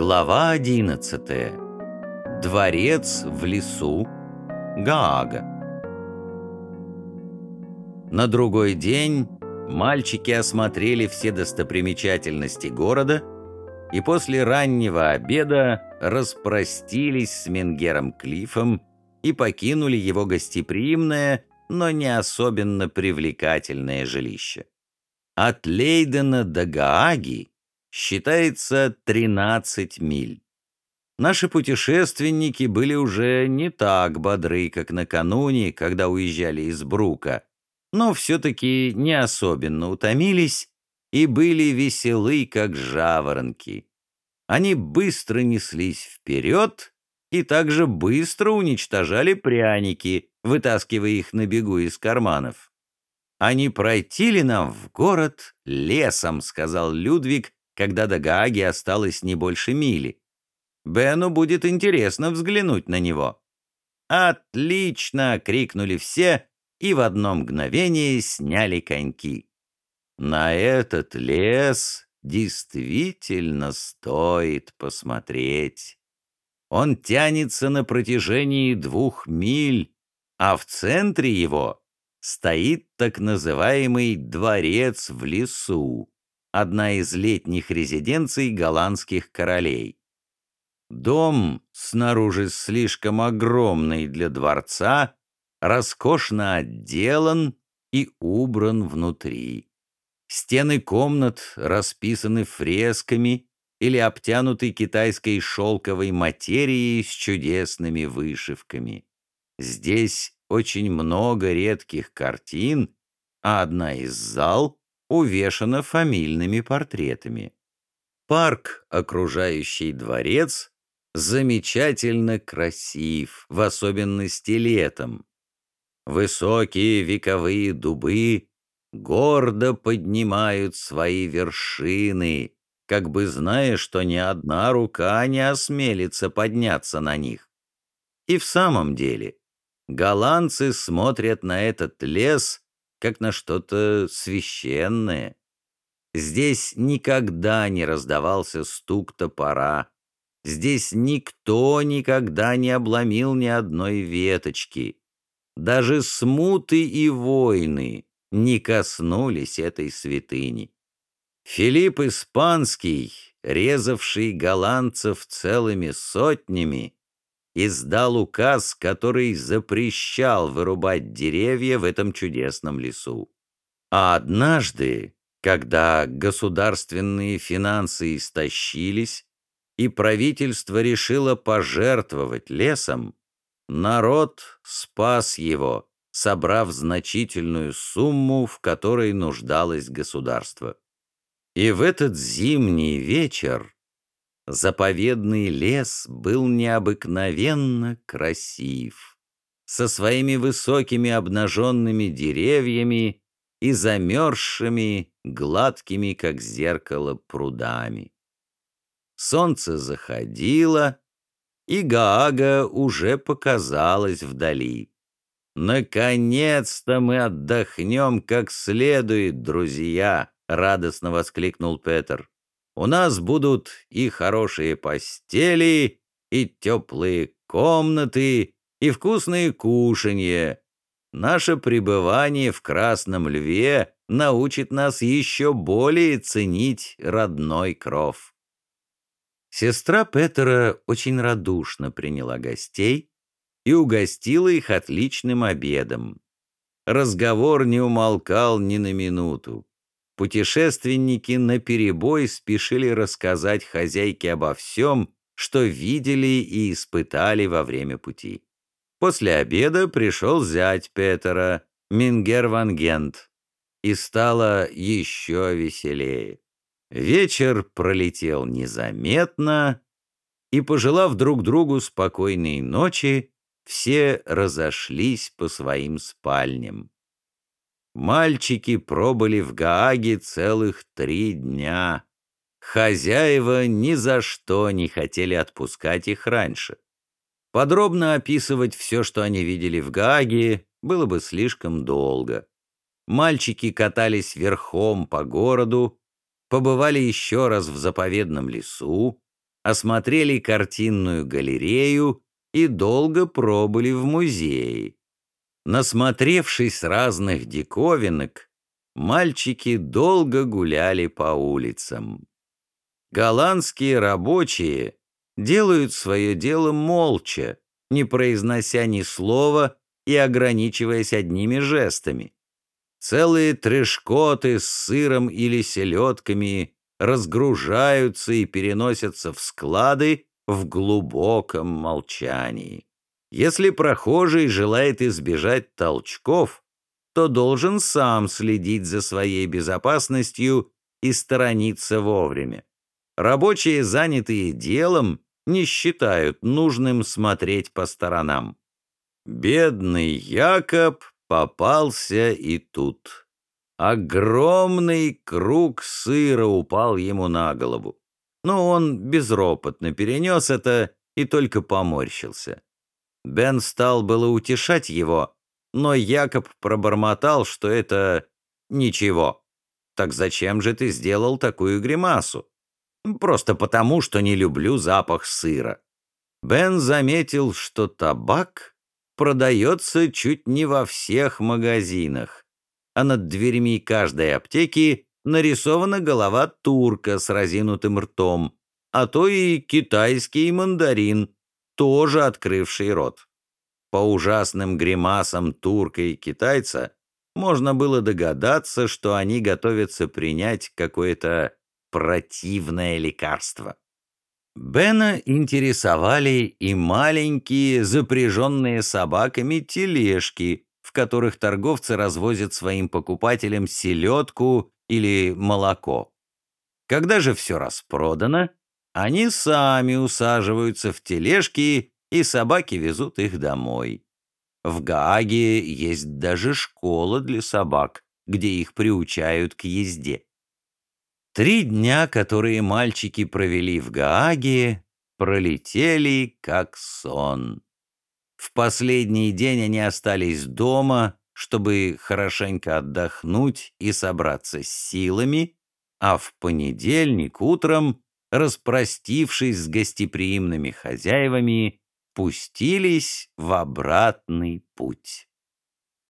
Глава 11. Дворец в лесу. Гаага. На другой день мальчики осмотрели все достопримечательности города и после раннего обеда распростились с Менгером Клифом и покинули его гостеприимное, но не особенно привлекательное жилище. От Лейдена до Гааги считается 13 миль. Наши путешественники были уже не так бодры, как накануне, когда уезжали из Брука, но все-таки не особенно утомились и были веселы, как жаворонки. Они быстро неслись вперед и также быстро уничтожали пряники, вытаскивая их на бегу из карманов. «А не пройти ли нам в город лесом?» — сказал Людвиг, когда до Гааги осталось не больше мили. Бену будет интересно взглянуть на него. «Отлично!» — крикнули все и в одно мгновение сняли коньки. На этот лес действительно стоит посмотреть. Он тянется на протяжении двух миль, а в центре его стоит так называемый дворец в лесу одна из летних резиденций голландских королей. Дом, снаружи слишком огромный для дворца, роскошно отделан и убран внутри. Стены комнат расписаны фресками или обтянуты китайской шелковой материей с чудесными вышивками. Здесь очень много редких картин, а одна из зал увешана фамильными портретами. Парк, окружающий дворец, замечательно красив, в особенности летом. Высокие вековые дубы гордо поднимают свои вершины, как бы зная, что ни одна рука не осмелится подняться на них. И в самом деле, голландцы смотрят на этот лес как на что-то священное. Здесь никогда не раздавался стук топора. Здесь никто никогда не обломил ни одной веточки. Даже смуты и войны не коснулись этой святыни. Филипп Испанский, резавший голландцев целыми сотнями, издал указ, который запрещал вырубать деревья в этом чудесном лесу. А однажды, когда государственные финансы истощились, и правительство решило пожертвовать лесом, народ спас его, собрав значительную сумму, в которой нуждалось государство. И в этот зимний вечер Заповедный лес был необыкновенно красив, со своими высокими обнаженными деревьями и замерзшими, гладкими, как зеркало, прудами. Солнце заходило, и Гаага уже показалась вдали. «Наконец-то мы отдохнем как следует, друзья!» — радостно воскликнул Петр. У нас будут и хорошие постели, и теплые комнаты, и вкусные кушанье. Наше пребывание в Красном Льве научит нас еще более ценить родной кров. Сестра Петера очень радушно приняла гостей и угостила их отличным обедом. Разговор не умолкал ни на минуту. Путешественники наперебой спешили рассказать хозяйке обо всем, что видели и испытали во время пути. После обеда пришел зять Петера, Мингер Ван Гент, и стало еще веселее. Вечер пролетел незаметно, и, пожелав друг другу спокойной ночи, все разошлись по своим спальням. Мальчики пробыли в Гааге целых три дня. Хозяева ни за что не хотели отпускать их раньше. Подробно описывать все, что они видели в Гааге, было бы слишком долго. Мальчики катались верхом по городу, побывали еще раз в заповедном лесу, осмотрели картинную галерею и долго пробыли в музее. Насмотревшись разных диковинок, мальчики долго гуляли по улицам. Голландские рабочие делают свое дело молча, не произнося ни слова и ограничиваясь одними жестами. Целые трешкоты с сыром или селедками разгружаются и переносятся в склады в глубоком молчании. Если прохожий желает избежать толчков, то должен сам следить за своей безопасностью и сторониться вовремя. Рабочие, занятые делом, не считают нужным смотреть по сторонам. Бедный Якоб попался и тут. Огромный круг сыра упал ему на голову. Но он безропотно перенес это и только поморщился. Бен стал было утешать его, но Якоб пробормотал, что это ничего. «Так зачем же ты сделал такую гримасу?» «Просто потому, что не люблю запах сыра». Бен заметил, что табак продается чуть не во всех магазинах, а над дверьми каждой аптеки нарисована голова турка с разинутым ртом, а то и китайский мандарин, тоже открывший рот. По ужасным гримасам турка и китайца можно было догадаться, что они готовятся принять какое-то противное лекарство. Бена интересовали и маленькие, запряженные собаками тележки, в которых торговцы развозят своим покупателям селедку или молоко. Когда же все распродано, они сами усаживаются в тележки, и собаки везут их домой. В Гааге есть даже школа для собак, где их приучают к езде. Три дня, которые мальчики провели в Гааге, пролетели как сон. В последний день они остались дома, чтобы хорошенько отдохнуть и собраться с силами, а в понедельник утром, распростившись с гостеприимными хозяевами, пустились в обратный путь.